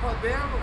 Tá podemos.